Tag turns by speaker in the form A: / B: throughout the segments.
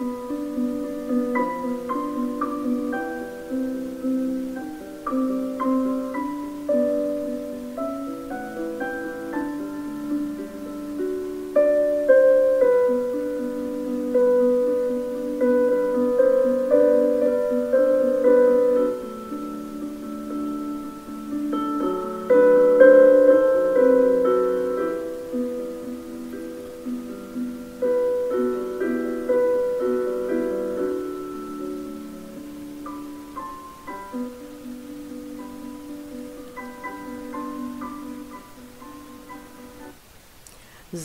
A: Mm-hmm.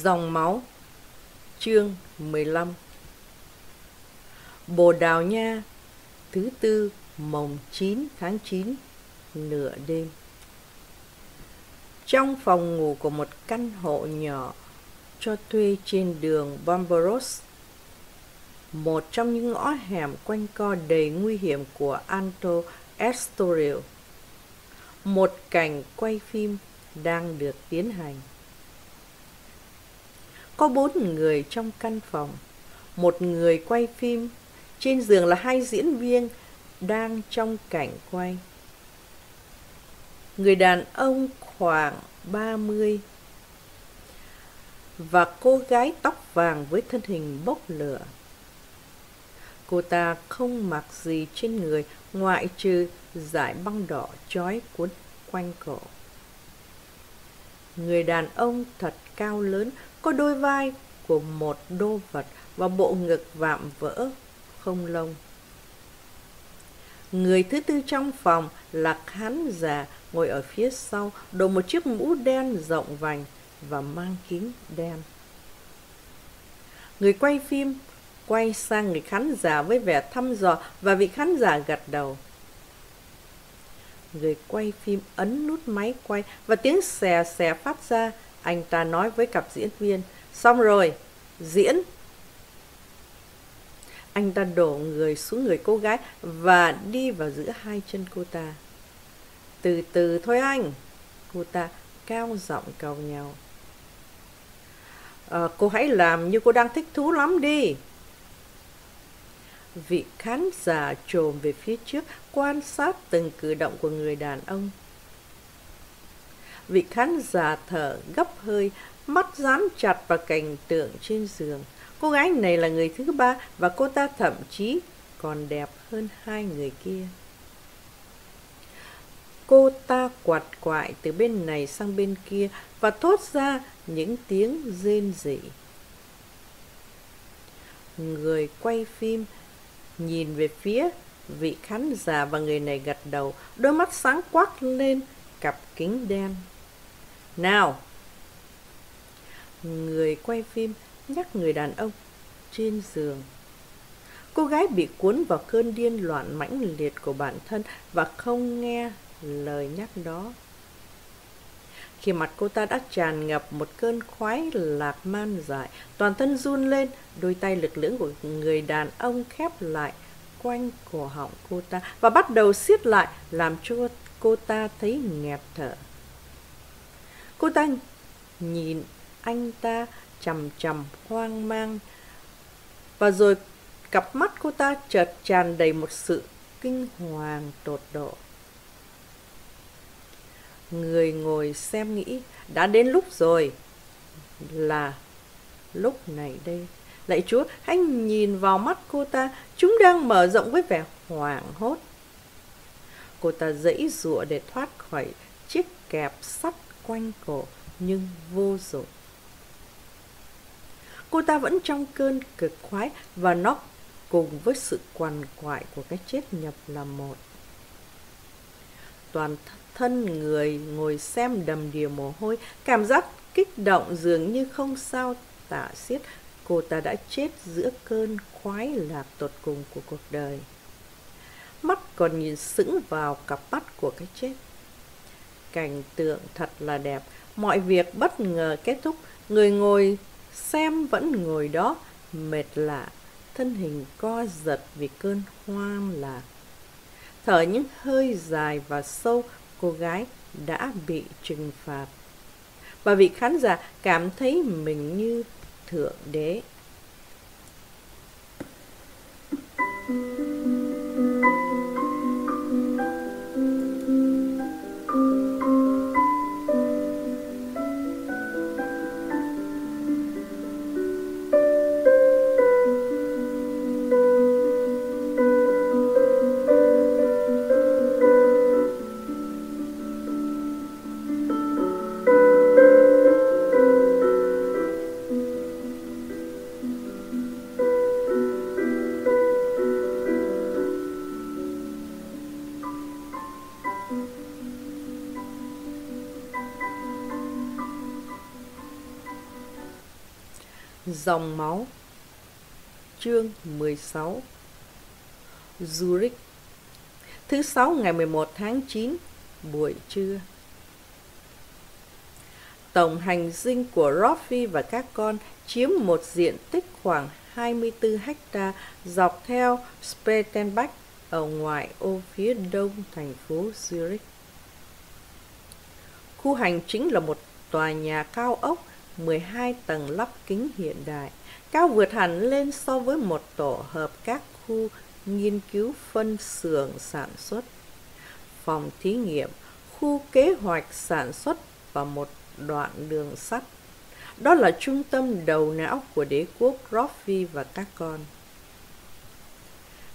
A: Dòng máu. Chương 15 Bồ Đào Nha, Thứ tư, mồng 9 tháng 9 Nửa đêm. Trong phòng ngủ của một căn hộ nhỏ cho thuê trên đường Barbaros Một trong những ngõ hẻm quanh co đầy nguy hiểm của Anto Estoril Một cảnh quay phim đang được tiến hành có bốn người trong căn phòng, một người quay phim, trên giường là hai diễn viên đang trong cảnh quay. Người đàn ông khoảng 30 và cô gái tóc vàng với thân hình bốc lửa. Cô ta không mặc gì trên người ngoại trừ dải băng đỏ trói cuốn quanh cổ. Người đàn ông thật cao lớn có đôi vai của một đô vật và bộ ngực vạm vỡ không lông. Người thứ tư trong phòng là khán giả ngồi ở phía sau, đội một chiếc mũ đen rộng vành và mang kính đen. Người quay phim quay sang người khán giả với vẻ thăm dò và vị khán giả gật đầu. Người quay phim ấn nút máy quay và tiếng xè xè phát ra anh ta nói với cặp diễn viên, xong rồi, diễn. Anh ta đổ người xuống người cô gái và đi vào giữa hai chân cô ta. Từ từ thôi anh. Cô ta cao giọng cầu nhau. À, cô hãy làm như cô đang thích thú lắm đi. Vị khán giả trồm về phía trước quan sát từng cử động của người đàn ông vị khán giả thở gấp hơi, mắt dán chặt vào cảnh tượng trên giường. Cô gái này là người thứ ba và cô ta thậm chí còn đẹp hơn hai người kia. Cô ta quạt quại từ bên này sang bên kia và thốt ra những tiếng rên rỉ. Người quay phim nhìn về phía vị khán giả và người này gật đầu, đôi mắt sáng quắc lên cặp kính đen. Nào! Người quay phim nhắc người đàn ông trên giường. Cô gái bị cuốn vào cơn điên loạn mãnh liệt của bản thân và không nghe lời nhắc đó. Khi mặt cô ta đã tràn ngập một cơn khoái lạc man dại, toàn thân run lên, đôi tay lực lưỡng của người đàn ông khép lại quanh cổ họng cô ta và bắt đầu siết lại làm cho cô ta thấy nghẹt thở. Cô ta nhìn anh ta chằm chằm hoang mang Và rồi cặp mắt cô ta chợt tràn đầy một sự kinh hoàng tột độ. Người ngồi xem nghĩ đã đến lúc rồi Là lúc này đây. Lạy Chúa, hãy nhìn vào mắt cô ta Chúng đang mở rộng với vẻ hoảng hốt. Cô ta dãy dụa để thoát khỏi chiếc kẹp sắt quanh cổ nhưng vô dụng. Cô ta vẫn trong cơn cực khoái và nó cùng với sự quằn quại của cái chết nhập là một. Toàn thân người ngồi xem đầm đìa mồ hôi, cảm giác kích động dường như không sao tả xiết. Cô ta đã chết giữa cơn khoái lạc tột cùng của cuộc đời. Mắt còn nhìn sững vào cặp mắt của cái chết cảnh tượng thật là đẹp. Mọi việc bất ngờ kết thúc. Người ngồi xem vẫn ngồi đó, mệt lạ. Thân hình co giật vì cơn hoang lạc. Thở những hơi dài và sâu, cô gái đã bị trừng phạt. Và vị khán giả cảm thấy mình như thượng đế. Dòng máu. Chương 16 Zurich. Thứ sáu ngày 11 tháng 9 Buổi trưa. Tổng hành dinh của Roffy và các con chiếm một diện tích khoảng 24 ha dọc theo Spretenbach ở ngoài ô phía đông thành phố Zurich. Khu hành chính là một tòa nhà cao ốc 12 tầng lắp kính hiện đại, cao vượt hẳn lên so với một tổ hợp các khu nghiên cứu phân xưởng sản xuất, phòng thí nghiệm, khu kế hoạch sản xuất và một đoạn đường sắt. Đó là trung tâm đầu não của đế quốc Roffy và các con.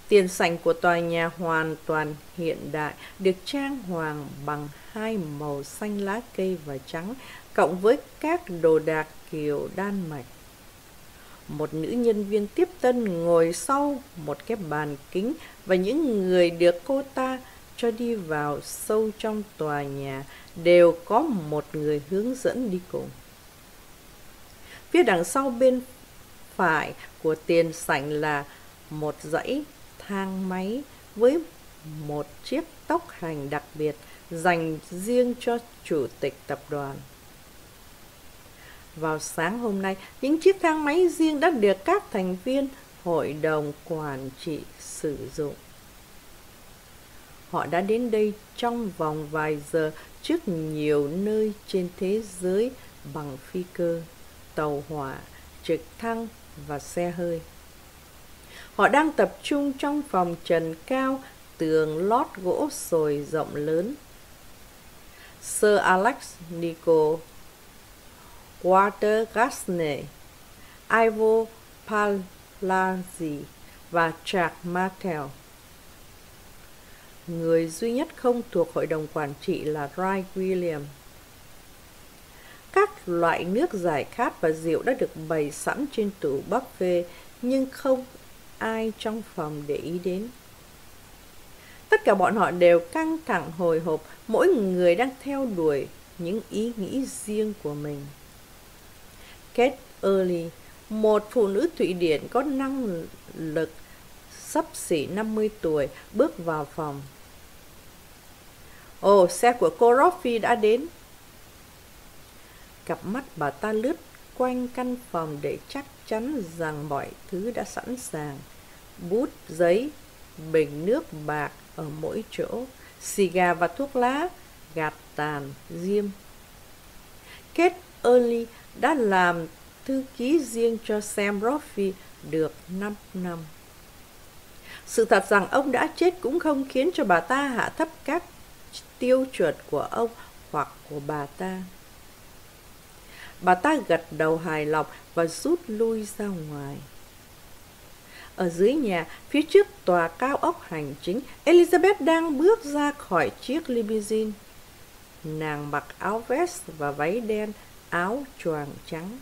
A: Tiền sảnh của tòa nhà hoàn toàn hiện đại, được trang hoàng bằng hai màu xanh lá cây và trắng, cộng với các đồ đạc kiểu Đan Mạch. Một nữ nhân viên tiếp tân ngồi sau một cái bàn kính và những người được cô ta cho đi vào sâu trong tòa nhà đều có một người hướng dẫn đi cùng. Phía đằng sau bên phải của tiền sảnh là một dãy thang máy với một chiếc tốc hành đặc biệt dành riêng cho chủ tịch tập đoàn. Vào sáng hôm nay, những chiếc thang máy riêng đã được các thành viên hội đồng quản trị sử dụng. Họ đã đến đây trong vòng vài giờ trước nhiều nơi trên thế giới bằng phi cơ, tàu hỏa, trực thăng và xe hơi. Họ đang tập trung trong phòng trần cao, tường lót gỗ sồi rộng lớn. Sir Alex Nico, Walter Gassner, Ivo Palazzi và Jack Martel. Người duy nhất không thuộc hội đồng quản trị là Ray William. Các loại nước giải khát và rượu đã được bày sẵn trên tủ buffet nhưng không ai trong phòng để ý đến. Tất cả bọn họ đều căng thẳng hồi hộp, mỗi người đang theo đuổi những ý nghĩ riêng của mình. Kate Early, một phụ nữ Thụy Điển có năng lực sắp xỉ 50 tuổi, bước vào phòng. Ồ, xe của cô Roffy đã đến. Cặp mắt bà ta lướt quanh căn phòng để chắc chắn rằng mọi thứ đã sẵn sàng. Bút, giấy, bình nước bạc ở mỗi chỗ, xì gà và thuốc lá, gạt tàn, diêm. Kết Early đã làm thư ký riêng cho Sam Roffey được 5 năm. Sự thật rằng ông đã chết cũng không khiến cho bà ta hạ thấp các tiêu chuẩn của ông hoặc của bà ta. Bà ta gật đầu hài lòng và rút lui ra ngoài. Ở dưới nhà, phía trước tòa cao ốc hành chính, Elizabeth đang bước ra khỏi chiếc limousine. Nàng mặc áo vest và váy đen, áo choàng trắng.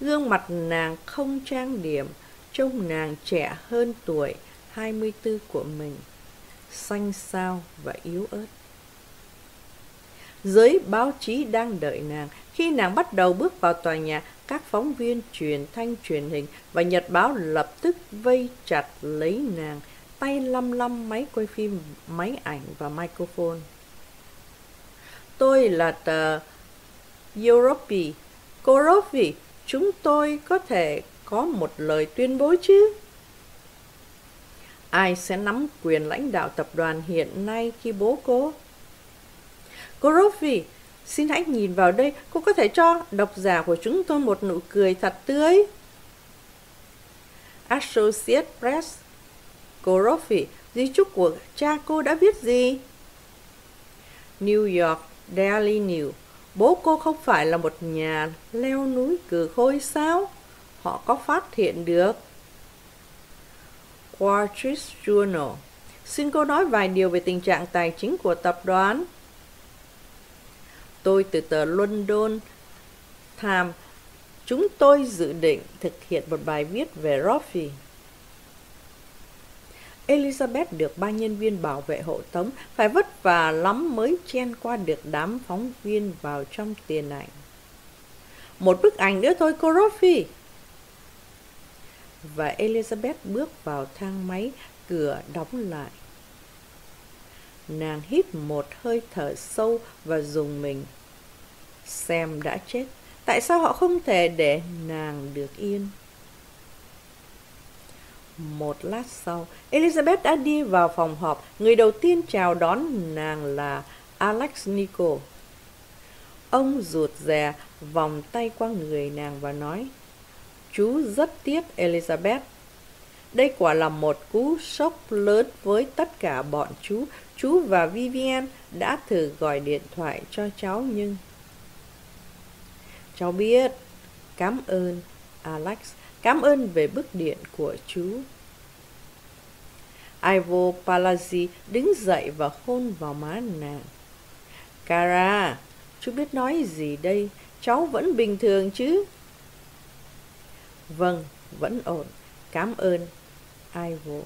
A: Gương mặt nàng không trang điểm, trông nàng trẻ hơn tuổi 24 của mình, xanh xao và yếu ớt. Giới báo chí đang đợi nàng. Khi nàng bắt đầu bước vào tòa nhà, các phóng viên truyền thanh truyền hình và nhật báo lập tức vây chặt lấy nàng, tay lăm lăm máy quay phim, máy ảnh và microphone. Tôi là tờ Europe, Corovi, chúng tôi có thể có một lời tuyên bố chứ? Ai sẽ nắm quyền lãnh đạo tập đoàn hiện nay khi bố cô? Gorofi, xin hãy nhìn vào đây, cô có thể cho độc giả của chúng tôi một nụ cười thật tươi. Associate Press Cô di chúc của cha cô đã viết gì? New York Daily News Bố cô không phải là một nhà leo núi cử khôi sao? Họ có phát hiện được. Wall Street Journal Xin cô nói vài điều về tình trạng tài chính của tập đoàn. Tôi từ tờ London Times. Chúng tôi dự định thực hiện một bài viết về Roffey. Elizabeth được ba nhân viên bảo vệ hộ tống, phải vất vả lắm mới chen qua được đám phóng viên vào trong tiền ảnh. Một bức ảnh nữa thôi cô Và Elizabeth bước vào thang máy, cửa đóng lại. Nàng hít một hơi thở sâu và dùng mình. Sam đã chết. Tại sao họ không thể để nàng được yên? Một lát sau, Elizabeth đã đi vào phòng họp. Người đầu tiên chào đón nàng là Alex Nico. Ông ruột rè vòng tay qua người nàng và nói Chú rất tiếc Elizabeth. Đây quả là một cú sốc lớn với tất cả bọn chú. Chú và Vivian đã thử gọi điện thoại cho cháu nhưng... Cháu biết. Cảm ơn, Alex. Cảm ơn về bức điện của chú. Ivo Palazzi đứng dậy và hôn vào má nàng. Cara, chú biết nói gì đây? Cháu vẫn bình thường chứ? Vâng, vẫn ổn. Cảm ơn, Ivo.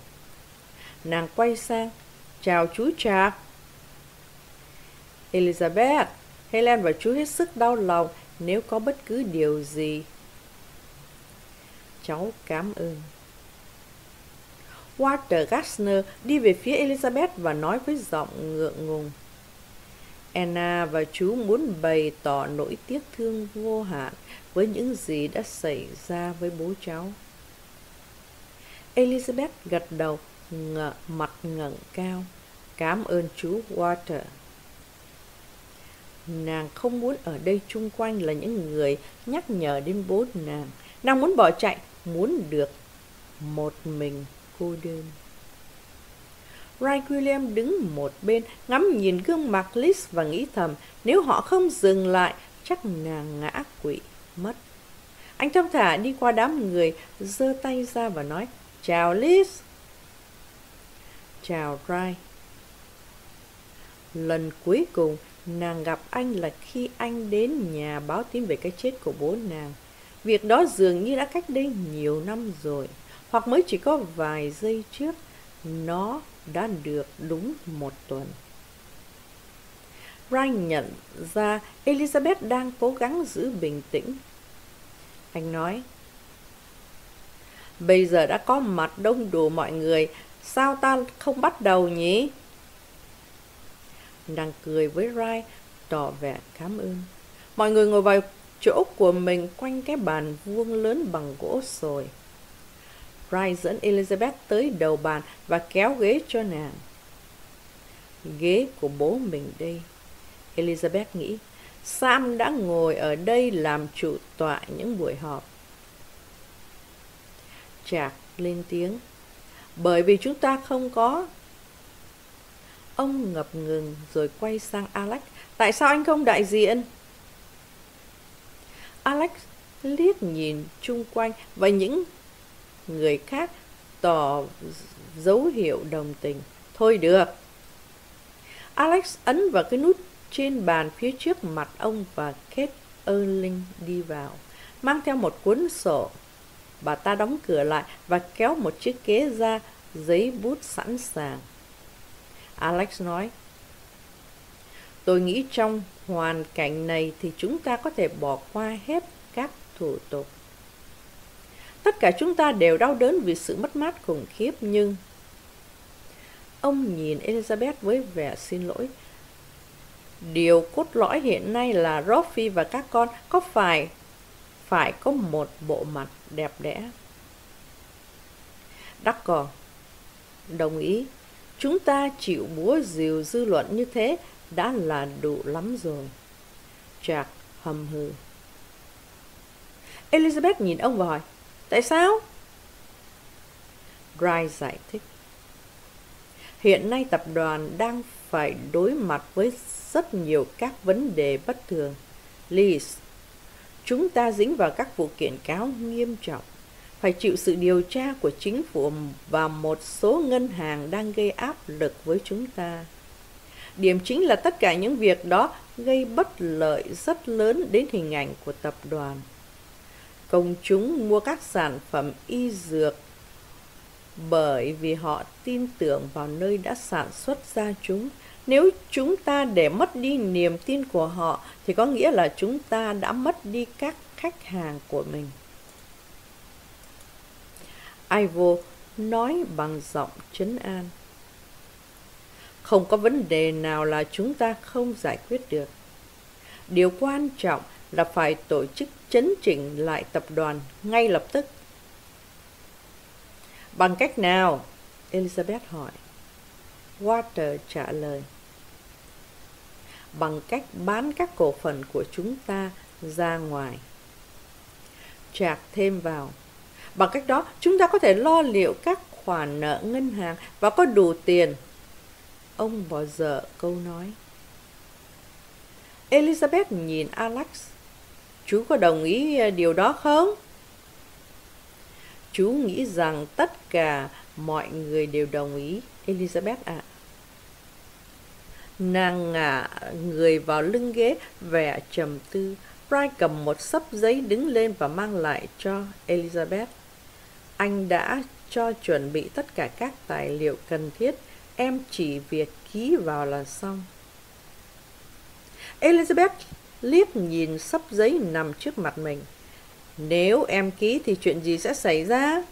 A: Nàng quay sang. Chào chú Trạc. Elizabeth, Helen và chú hết sức đau lòng nếu có bất cứ điều gì cháu cảm ơn Walter Gassner đi về phía Elizabeth và nói với giọng ngượng ngùng. Anna và chú muốn bày tỏ nỗi tiếc thương vô hạn với những gì đã xảy ra với bố cháu. Elizabeth gật đầu, ngợ, mặt ngẩng cao. Cảm ơn chú Walter. Nàng không muốn ở đây chung quanh là những người nhắc nhở đến bố nàng. Nàng muốn bỏ chạy, muốn được một mình cô đơn. Ray William đứng một bên, ngắm nhìn gương mặt Liz và nghĩ thầm, nếu họ không dừng lại, chắc nàng ngã quỵ mất. Anh thông thả đi qua đám người, giơ tay ra và nói, chào Liz. Chào Ray. Lần cuối cùng, nàng gặp anh là khi anh đến nhà báo tin về cái chết của bố nàng. Việc đó dường như đã cách đây nhiều năm rồi, hoặc mới chỉ có vài giây trước, nó đã được đúng một tuần. Brian nhận ra Elizabeth đang cố gắng giữ bình tĩnh. Anh nói, Bây giờ đã có mặt đông đủ mọi người, sao ta không bắt đầu nhỉ? Nàng cười với Rai, tỏ vẻ cảm ơn. Mọi người ngồi vào chỗ của mình quanh cái bàn vuông lớn bằng gỗ sồi. Rai dẫn Elizabeth tới đầu bàn và kéo ghế cho nàng. Ghế của bố mình đây. Elizabeth nghĩ, Sam đã ngồi ở đây làm chủ tọa những buổi họp. Chạc lên tiếng, bởi vì chúng ta không có. Ông ngập ngừng rồi quay sang Alex, tại sao anh không đại diện? Alex liếc nhìn chung quanh và những người khác tỏ dấu hiệu đồng tình. Thôi được. Alex ấn vào cái nút trên bàn phía trước mặt ông và Kate Erling đi vào, mang theo một cuốn sổ. Bà ta đóng cửa lại và kéo một chiếc ghế ra, giấy bút sẵn sàng. Alex nói, Tôi nghĩ trong hoàn cảnh này thì chúng ta có thể bỏ qua hết các thủ tục. Tất cả chúng ta đều đau đớn vì sự mất mát khủng khiếp, nhưng... Ông nhìn Elizabeth với vẻ xin lỗi. Điều cốt lõi hiện nay là Roffy và các con có phải phải có một bộ mặt đẹp đẽ. Đắc cò. đồng ý chúng ta chịu búa rìu dư luận như thế đã là đủ lắm rồi. Jack hầm hừ. Elizabeth nhìn ông và hỏi, tại sao? Dry giải thích, Hiện nay tập đoàn đang phải đối mặt với rất nhiều các vấn đề bất thường. Liz, chúng ta dính vào các vụ kiện cáo nghiêm trọng, phải chịu sự điều tra của chính phủ và một số ngân hàng đang gây áp lực với chúng ta. Điểm chính là tất cả những việc đó gây bất lợi rất lớn đến hình ảnh của tập đoàn. Công chúng mua các sản phẩm y dược bởi vì họ tin tưởng vào nơi đã sản xuất ra chúng. Nếu chúng ta để mất đi niềm tin của họ, thì có nghĩa là chúng ta đã mất đi các khách hàng của mình. Ivo nói bằng giọng trấn an. Không có vấn đề nào là chúng ta không giải quyết được. Điều quan trọng là phải tổ chức chấn chỉnh lại tập đoàn ngay lập tức. Bằng cách nào? Elizabeth hỏi. Water trả lời. Bằng cách bán các cổ phần của chúng ta ra ngoài. Chạc thêm vào. Bằng cách đó, chúng ta có thể lo liệu các khoản nợ ngân hàng và có đủ tiền. Ông bỏ dở câu nói. Elizabeth nhìn Alex. Chú có đồng ý điều đó không? Chú nghĩ rằng tất cả mọi người đều đồng ý, Elizabeth ạ. À. Nàng ngả người vào lưng ghế, vẻ trầm tư. Brian cầm một sấp giấy đứng lên và mang lại cho Elizabeth. Anh đã cho chuẩn bị tất cả các tài liệu cần thiết, em chỉ việc ký vào là xong. Elizabeth liếc nhìn sắp giấy nằm trước mặt mình. Nếu em ký thì chuyện gì sẽ xảy ra?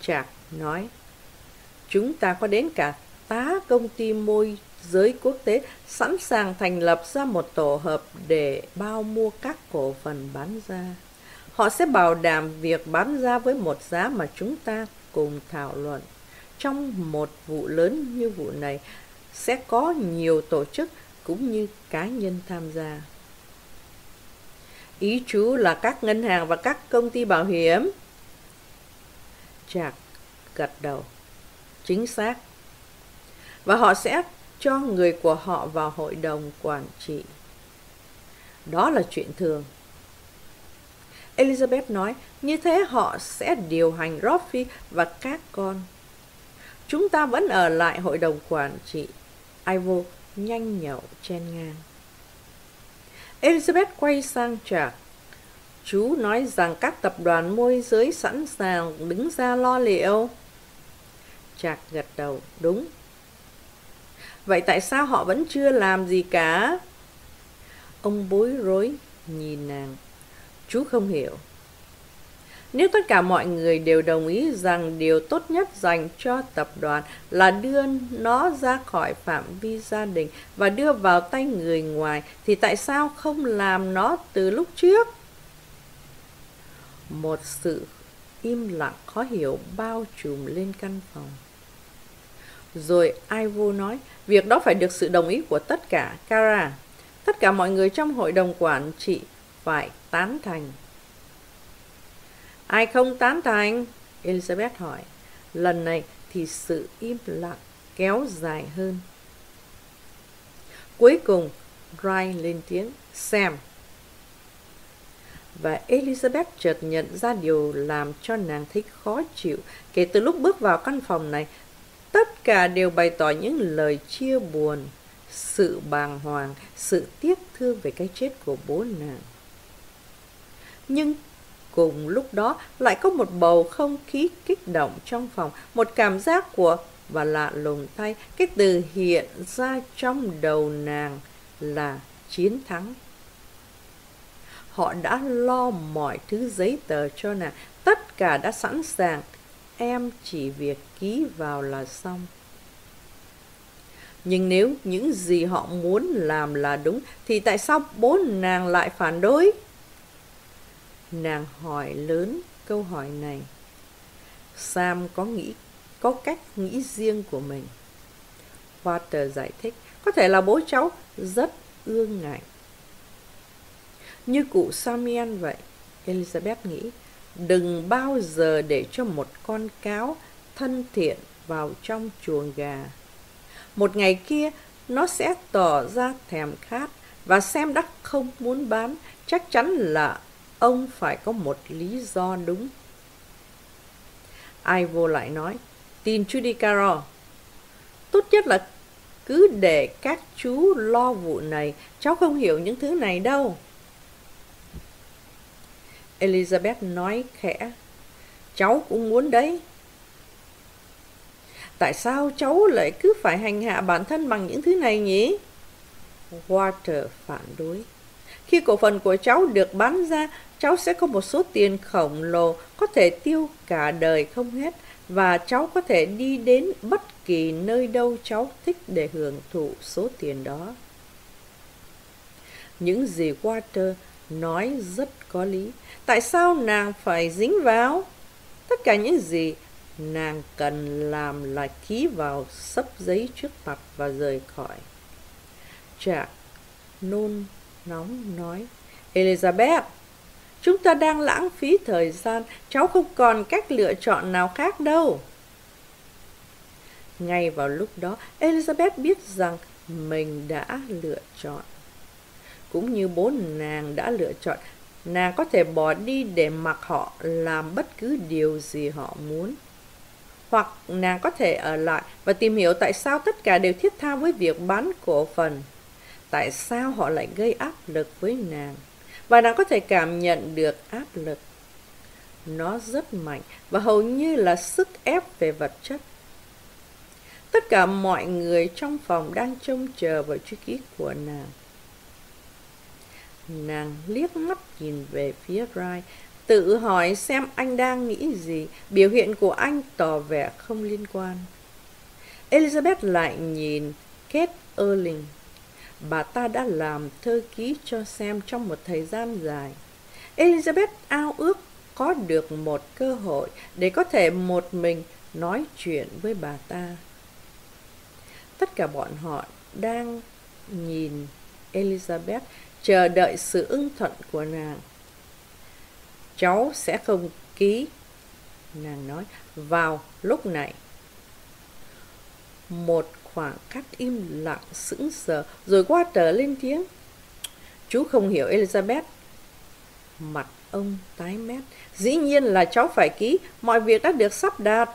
A: Chạc nói, chúng ta có đến cả tá công ty môi giới quốc tế sẵn sàng thành lập ra một tổ hợp để bao mua các cổ phần bán ra. Họ sẽ bảo đảm việc bán ra với một giá mà chúng ta cùng thảo luận. Trong một vụ lớn như vụ này, sẽ có nhiều tổ chức cũng như cá nhân tham gia. Ý chú là các ngân hàng và các công ty bảo hiểm. Chạc gật đầu. Chính xác. Và họ sẽ cho người của họ vào hội đồng quản trị. Đó là chuyện thường. Elizabeth nói, như thế họ sẽ điều hành Roffy và các con. Chúng ta vẫn ở lại hội đồng quản trị. Ivo nhanh nhậu chen ngang. Elizabeth quay sang Jack. Chú nói rằng các tập đoàn môi giới sẵn sàng đứng ra lo liệu. Jack gật đầu, đúng. Vậy tại sao họ vẫn chưa làm gì cả? Ông bối rối nhìn nàng. Chú không hiểu. Nếu tất cả mọi người đều đồng ý rằng điều tốt nhất dành cho tập đoàn là đưa nó ra khỏi phạm vi gia đình và đưa vào tay người ngoài, thì tại sao không làm nó từ lúc trước? Một sự im lặng khó hiểu bao trùm lên căn phòng. Rồi Ivo nói, việc đó phải được sự đồng ý của tất cả, Cara. Tất cả mọi người trong hội đồng quản trị phải tán thành. Ai không tán thành? Elizabeth hỏi. Lần này thì sự im lặng kéo dài hơn. Cuối cùng, Ryan lên tiếng, Sam. Và Elizabeth chợt nhận ra điều làm cho nàng thấy khó chịu. Kể từ lúc bước vào căn phòng này, tất cả đều bày tỏ những lời chia buồn, sự bàng hoàng, sự tiếc thương về cái chết của bố nàng. Nhưng Cùng lúc đó lại có một bầu không khí kích động trong phòng, một cảm giác của và lạ lùng thay, cái từ hiện ra trong đầu nàng là chiến thắng. Họ đã lo mọi thứ giấy tờ cho nàng, tất cả đã sẵn sàng, em chỉ việc ký vào là xong. Nhưng nếu những gì họ muốn làm là đúng, thì tại sao bố nàng lại phản đối? Nàng hỏi lớn câu hỏi này. Sam có nghĩ có cách nghĩ riêng của mình. Walter giải thích, có thể là bố cháu rất ương ngại. Như cụ Samian vậy, Elizabeth nghĩ, đừng bao giờ để cho một con cáo thân thiện vào trong chuồng gà. Một ngày kia, nó sẽ tỏ ra thèm khát và xem đắc không muốn bán, chắc chắn là ông phải có một lý do đúng. Ai vô lại nói, tin Judy Caro Tốt nhất là cứ để các chú lo vụ này, cháu không hiểu những thứ này đâu. Elizabeth nói khẽ, cháu cũng muốn đấy. Tại sao cháu lại cứ phải hành hạ bản thân bằng những thứ này nhỉ? Walter phản đối. Khi cổ phần của cháu được bán ra, cháu sẽ có một số tiền khổng lồ có thể tiêu cả đời không hết và cháu có thể đi đến bất kỳ nơi đâu cháu thích để hưởng thụ số tiền đó. Những gì Walter nói rất có lý. Tại sao nàng phải dính vào? Tất cả những gì nàng cần làm là ký vào sấp giấy trước mặt và rời khỏi. Jack nôn nóng nói, Elizabeth, chúng ta đang lãng phí thời gian, cháu không còn cách lựa chọn nào khác đâu. Ngay vào lúc đó, Elizabeth biết rằng mình đã lựa chọn. Cũng như bố nàng đã lựa chọn, nàng có thể bỏ đi để mặc họ làm bất cứ điều gì họ muốn. Hoặc nàng có thể ở lại và tìm hiểu tại sao tất cả đều thiết tha với việc bán cổ phần. Tại sao họ lại gây áp lực với nàng? Và nàng có thể cảm nhận được áp lực. Nó rất mạnh và hầu như là sức ép về vật chất. Tất cả mọi người trong phòng đang trông chờ vào chữ ký của nàng. Nàng liếc mắt nhìn về phía Rai, tự hỏi xem anh đang nghĩ gì, biểu hiện của anh tỏ vẻ không liên quan. Elizabeth lại nhìn Kate Erling. Bà ta đã làm thơ ký cho xem trong một thời gian dài. Elizabeth ao ước có được một cơ hội để có thể một mình nói chuyện với bà ta. Tất cả bọn họ đang nhìn Elizabeth chờ đợi sự ưng thuận của nàng. Cháu sẽ không ký, nàng nói, vào lúc này. Một khoảng khắc im lặng sững sờ, rồi qua trở lên tiếng. Chú không hiểu Elizabeth. Mặt ông tái mét. Dĩ nhiên là cháu phải ký, mọi việc đã được sắp đạt.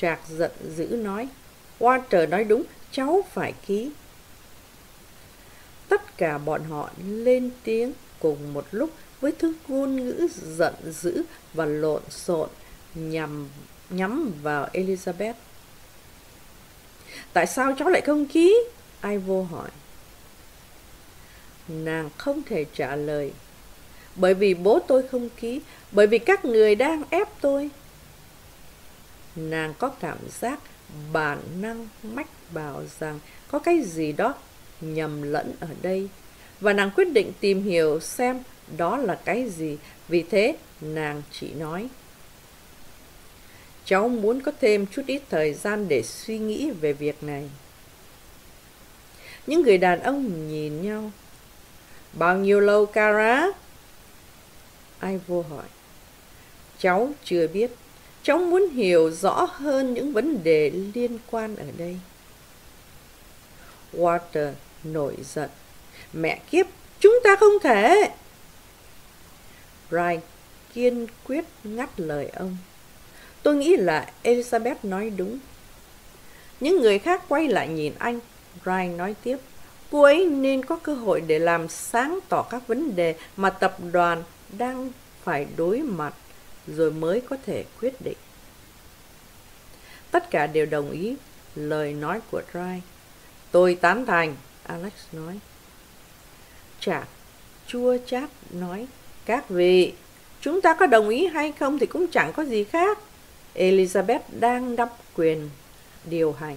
A: Trạc giận dữ nói. Walter nói đúng, cháu phải ký. Tất cả bọn họ lên tiếng cùng một lúc với thứ ngôn ngữ giận dữ và lộn xộn nhằm nhắm vào Elizabeth. Tại sao cháu lại không ký? Ai vô hỏi. Nàng không thể trả lời. Bởi vì bố tôi không ký, bởi vì các người đang ép tôi. Nàng có cảm giác bản năng mách bảo rằng có cái gì đó nhầm lẫn ở đây và nàng quyết định tìm hiểu xem đó là cái gì vì thế nàng chỉ nói cháu muốn có thêm chút ít thời gian để suy nghĩ về việc này. Những người đàn ông nhìn nhau. Bao nhiêu lâu, cara? Ai vô hỏi. Cháu chưa biết. Cháu muốn hiểu rõ hơn những vấn đề liên quan ở đây. Water nổi giận. Mẹ kiếp, chúng ta không thể. Bright kiên quyết ngắt lời ông tôi nghĩ là elizabeth nói đúng. Những người khác quay lại nhìn anh. Ryan nói tiếp cô ấy nên có cơ hội để làm sáng tỏ các vấn đề mà tập đoàn đang phải đối mặt rồi mới có thể quyết định. Tất cả đều đồng ý lời nói của Ryan. Tôi tán thành, Alex nói. Chả chua chát nói, các vị, chúng ta có đồng ý hay không thì cũng chẳng có gì khác. Elizabeth đang đắp quyền điều hành.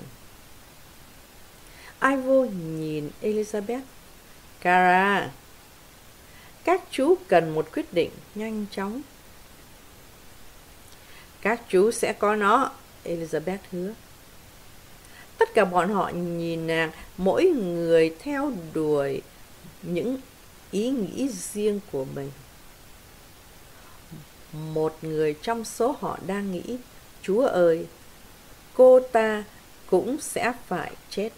A: Ivo nhìn Elizabeth. Cara, các chú cần một quyết định nhanh chóng. Các chú sẽ có nó, Elizabeth hứa. Tất cả bọn họ nhìn nàng, mỗi người theo đuổi những ý nghĩ riêng của mình. Một người trong số họ đang nghĩ, Chúa ơi, cô ta cũng sẽ phải chết.